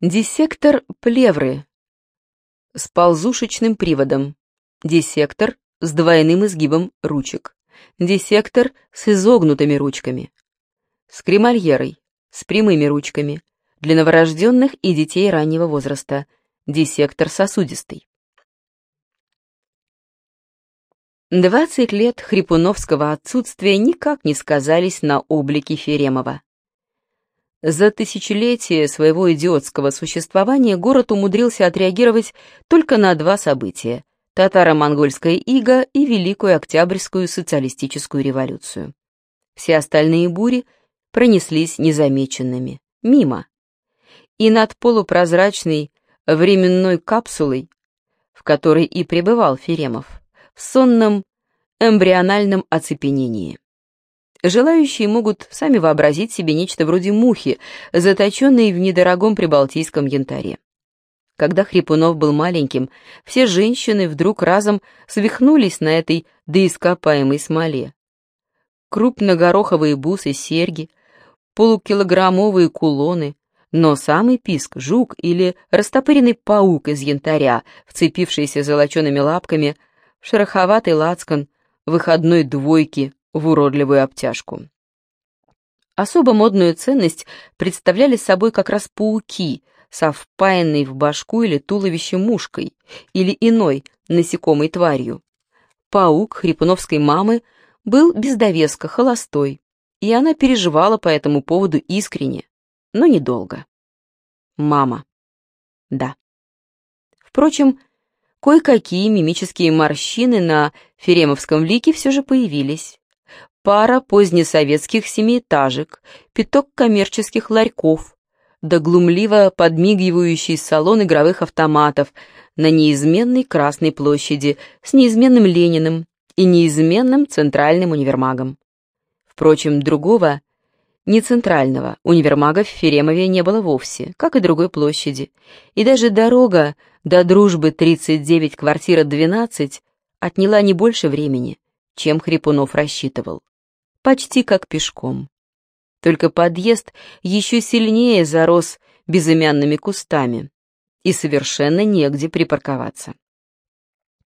Диссектор плевры с ползушечным приводом. Диссектор с двойным изгибом ручек. Диссектор с изогнутыми ручками. С кремальерой, с прямыми ручками. Для новорожденных и детей раннего возраста. Диссектор сосудистый. 20 лет хрипуновского отсутствия никак не сказались на облике Феремова. За тысячелетие своего идиотского существования город умудрился отреагировать только на два события – татаро-монгольская ига и Великую Октябрьскую социалистическую революцию. Все остальные бури пронеслись незамеченными, мимо. И над полупрозрачной временной капсулой, в которой и пребывал Феремов, в сонном эмбриональном оцепенении. Желающие могут сами вообразить себе нечто вроде мухи, заточенной в недорогом прибалтийском янтаре. Когда Хрипунов был маленьким, все женщины вдруг разом свихнулись на этой доископаемой смоле. Крупногороховые бусы, серьги, полукилограммовые кулоны, но самый писк, жук или растопыренный паук из янтаря, вцепившийся золочеными лапками – шероховатый лацкан выходной двойки в уродливую обтяжку. Особо модную ценность представляли собой как раз пауки, со впаянной в башку или туловище мушкой, или иной насекомой тварью. Паук хрипуновской мамы был без довеска, холостой, и она переживала по этому поводу искренне, но недолго. Мама. Да. Впрочем, Кое-какие мимические морщины на Феремовском лике все же появились. Пара позднесоветских семиэтажек, пяток коммерческих ларьков, да глумливо подмигивающий салон игровых автоматов на неизменной Красной площади с неизменным Лениным и неизменным Центральным универмагом. Впрочем, другого, не центрального, универмага в Феремове не было вовсе, как и другой площади, и даже дорога до дружбы 39, квартира 12 отняла не больше времени, чем Хрипунов рассчитывал. Почти как пешком. Только подъезд еще сильнее зарос безымянными кустами, и совершенно негде припарковаться.